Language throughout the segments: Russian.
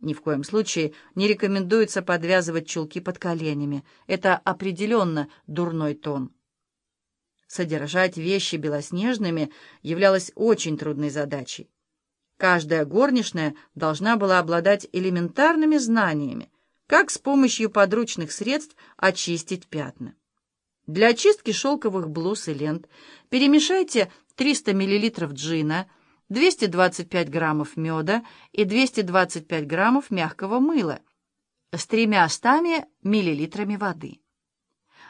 Ни в коем случае не рекомендуется подвязывать чулки под коленями. Это определенно дурной тон. Содержать вещи белоснежными являлось очень трудной задачей. Каждая горничная должна была обладать элементарными знаниями, как с помощью подручных средств очистить пятна. Для очистки шелковых блуз и лент перемешайте 300 мл джина, 225 граммов меда и 225 граммов мягкого мыла с 300 миллилитрами воды.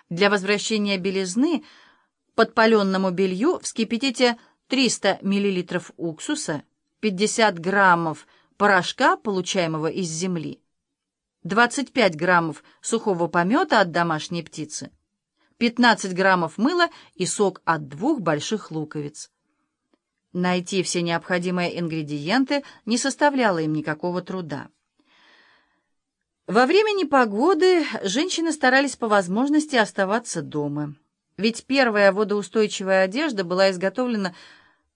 Для возвращения белизны подпаленному белью вскипятите 300 миллилитров уксуса, 50 граммов порошка, получаемого из земли, 25 граммов сухого помета от домашней птицы, 15 граммов мыла и сок от двух больших луковиц. Найти все необходимые ингредиенты не составляло им никакого труда. Во время непогоды женщины старались по возможности оставаться дома, ведь первая водоустойчивая одежда была изготовлена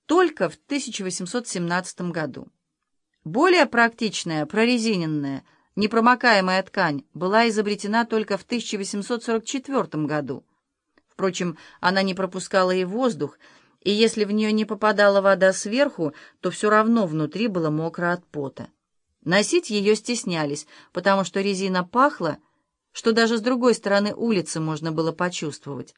только в 1817 году. Более практичная, прорезиненная, непромокаемая ткань была изобретена только в 1844 году. Впрочем, она не пропускала и воздух, и если в нее не попадала вода сверху, то все равно внутри было мокро от пота. Носить ее стеснялись, потому что резина пахла, что даже с другой стороны улицы можно было почувствовать.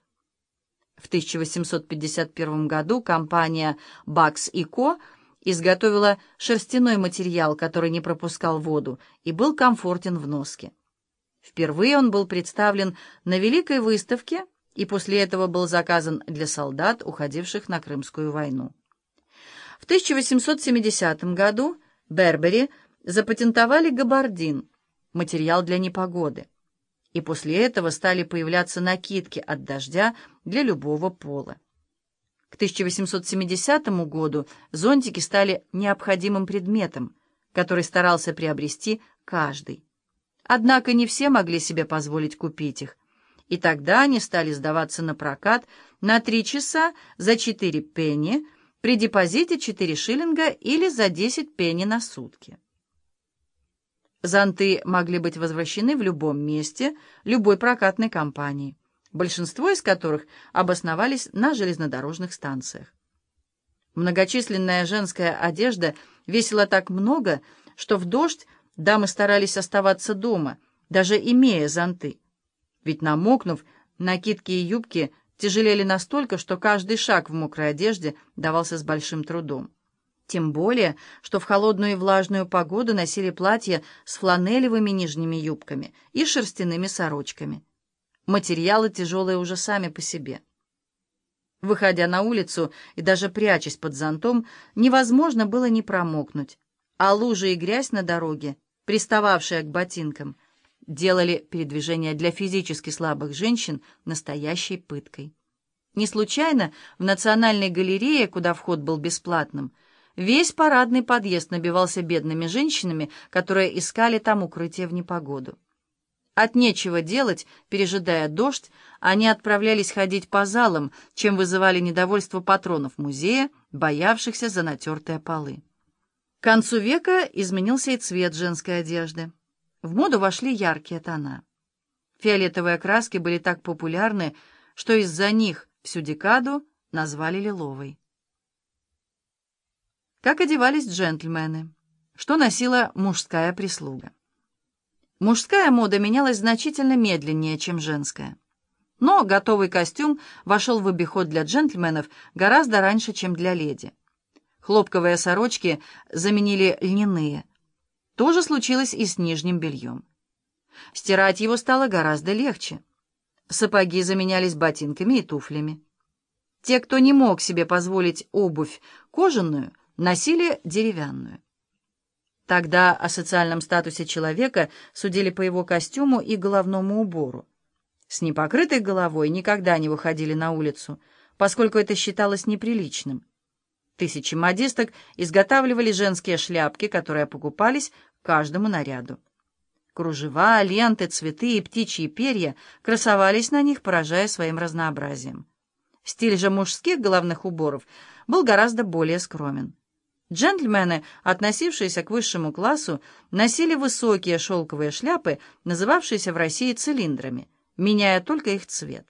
В 1851 году компания «Бакс и Ко» изготовила шерстяной материал, который не пропускал воду и был комфортен в носке. Впервые он был представлен на Великой выставке – и после этого был заказан для солдат, уходивших на Крымскую войну. В 1870 году Бербери запатентовали габардин, материал для непогоды, и после этого стали появляться накидки от дождя для любого пола. К 1870 году зонтики стали необходимым предметом, который старался приобрести каждый. Однако не все могли себе позволить купить их, и тогда они стали сдаваться на прокат на три часа за четыре пенни при депозите четыре шиллинга или за десять пенни на сутки. Зонты могли быть возвращены в любом месте любой прокатной компании, большинство из которых обосновались на железнодорожных станциях. Многочисленная женская одежда весила так много, что в дождь дамы старались оставаться дома, даже имея зонты. Ведь намокнув, накидки и юбки тяжелели настолько, что каждый шаг в мокрой одежде давался с большим трудом. Тем более, что в холодную и влажную погоду носили платья с фланелевыми нижними юбками и шерстяными сорочками. Материалы тяжелые уже сами по себе. Выходя на улицу и даже прячась под зонтом, невозможно было не промокнуть, а лужи и грязь на дороге, пристававшие к ботинкам, делали передвижение для физически слабых женщин настоящей пыткой. Не случайно в Национальной галерее, куда вход был бесплатным, весь парадный подъезд набивался бедными женщинами, которые искали там укрытие в непогоду. От нечего делать, пережидая дождь, они отправлялись ходить по залам, чем вызывали недовольство патронов музея, боявшихся за натертые полы. К концу века изменился и цвет женской одежды. В моду вошли яркие тона. Фиолетовые краски были так популярны, что из-за них всю декаду назвали лиловой. Как одевались джентльмены? Что носила мужская прислуга? Мужская мода менялась значительно медленнее, чем женская. Но готовый костюм вошел в обиход для джентльменов гораздо раньше, чем для леди. Хлопковые сорочки заменили льняные – то же случилось и с нижним бельем. Стирать его стало гораздо легче. Сапоги заменялись ботинками и туфлями. Те, кто не мог себе позволить обувь кожаную, носили деревянную. Тогда о социальном статусе человека судили по его костюму и головному убору. С непокрытой головой никогда не выходили на улицу, поскольку это считалось неприличным. Тысячи модисток изготавливали женские шляпки, которые покупались каждому наряду. Кружева, ленты, цветы и птичьи перья красовались на них, поражая своим разнообразием. Стиль же мужских головных уборов был гораздо более скромен. Джентльмены, относившиеся к высшему классу, носили высокие шелковые шляпы, называвшиеся в России цилиндрами, меняя только их цвет.